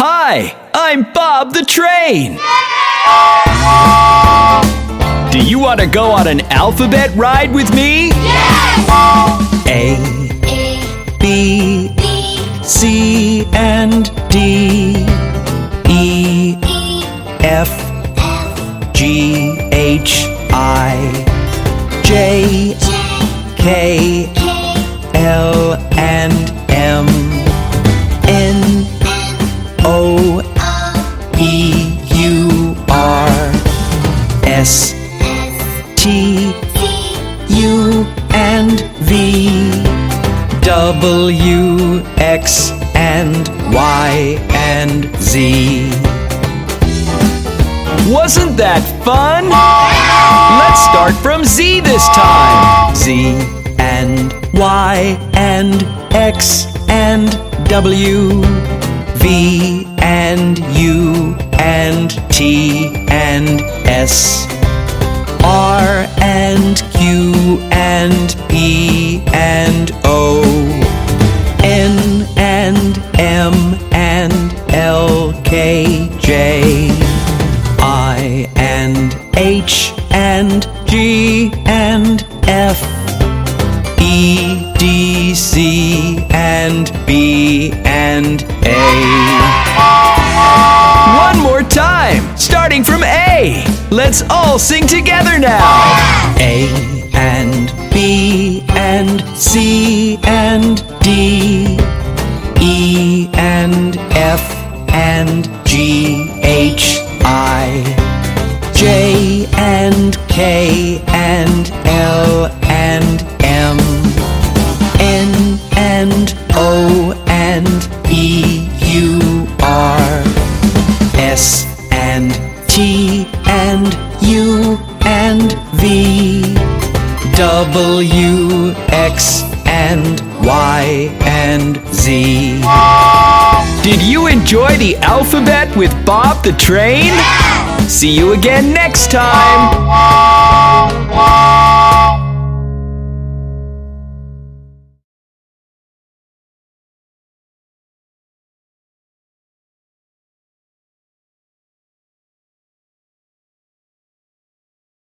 Hi, I'm Bob the Train. Do you want to go on an alphabet ride with me? Yes! A, A, B, B, C, and D, E, E, F, F, G, H, I, J, J, K, K, L, and S, T, U, and V, W, X, and Y, and Z. Wasn't that fun? Let's start from Z this time. Z and Y and X and W, V and U and T and S. R and Q and P and O. N and M and L K J. I and H and G and F. E D C and B and A One more time, starting from A. Let's all sing together now. A and B and C and D E and F and G H I J and K and L and M N and O and T and U and V W X and Y and Z. Did you enjoy the alphabet with Bob the Train? See you again next time.